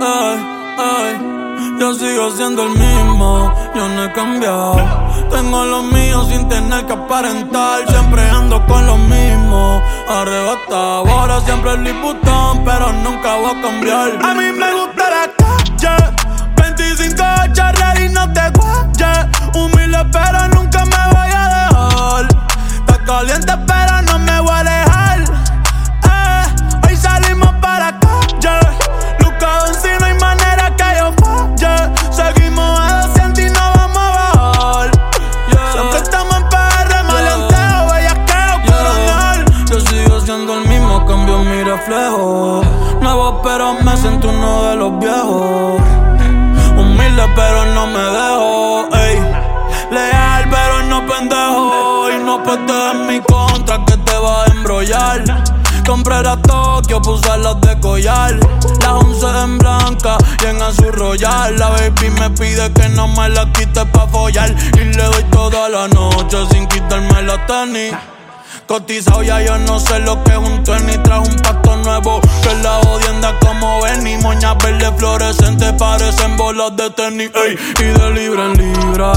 Ay, ay, yo sigo siendo el mismo, yo no he cambiado. Tengo lo mío sin tener que aparentar, siempre ando con lo mismo. Arrebatado, ahora siempre el diputón, pero nunca voy a cambiar. A mí siento uno de los viejos. Humilde, pero no me dejo. Ey. Leal, pero no pendejo. Y no puedes en mi contra que te va a embrollar. Compré a Tokio, puse las de collar. Las once en blanca y en azul royal. La baby me pide que no me la quite pa' follar. Y le doy toda la noche sin quitarme la tenis. Cotizado ya yo no sé lo que es un tenis Trajo un pacto nuevo que la odienda como fluorescentes parecen bolas de tenis Y de libra en libra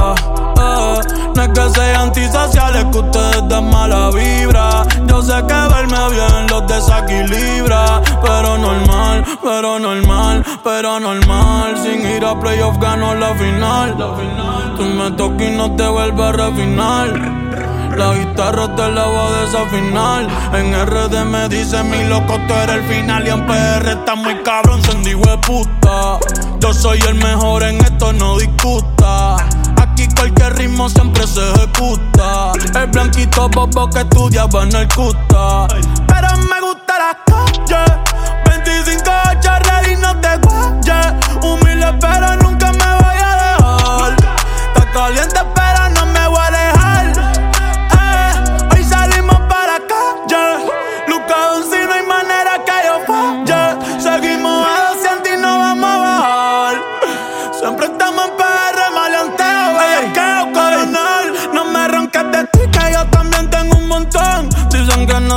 eh, No es que sean antisociales que ustedes dan mala vibra. Yo sé que verme bien los desequilibra Pero normal, pero normal, pero normal. Sin ir a playoff gano la final. Tú me toques y no te vuelves a refinar la guitarra te la voy a desafinar. En RD me dice mi loco, tú eres el final. Y en PR está muy cabrón, de puta. Yo soy el mejor en esto, no discuta. Aquí cualquier ritmo siempre se ejecuta. El blanquito bobo que estudiaba en el cuta.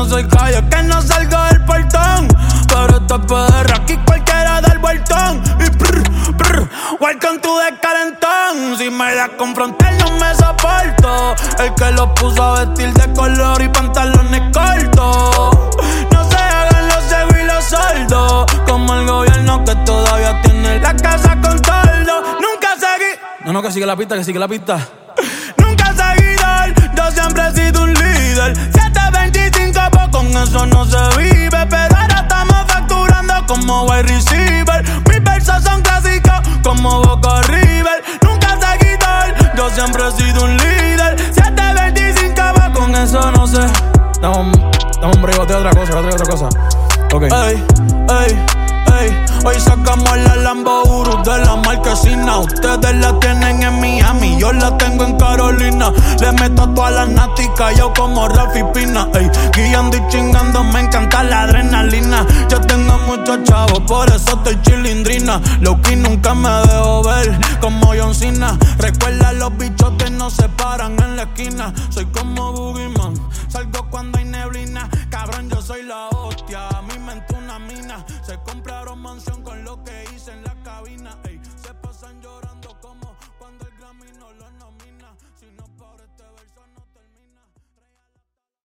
Soy calle, que no salgo del portón. Pero es PR, aquí cualquiera da el vueltón. Y prr, prr, welcome to the calentón. Si me das con frontal, no me soporto. El que lo puso a vestir de color y pantalones cortos. No se hagan los ciegos y los sordos. Como el gobierno que todavía tiene la casa con toldo. Nunca seguí. No, no, que sigue la pista, que sigue la pista. Con eso no sé. Dame un, de otra cosa, otra, otra cosa. Ok. Ey, ey, ey. Hoy sacamos la Lambo de la marquesina. Ustedes la tienen en Miami, yo la tengo en Carolina. Le meto todas las náticas, yo como Rafi Pina. Ey, guiando y chingando, me encanta la adrenalina. Yo tengo muchos chavos, por eso estoy chilindrina. Loki nunca me dejo ver como John Cena. Recuerda, los bichotes no se paran en la esquina. Soy como Boogie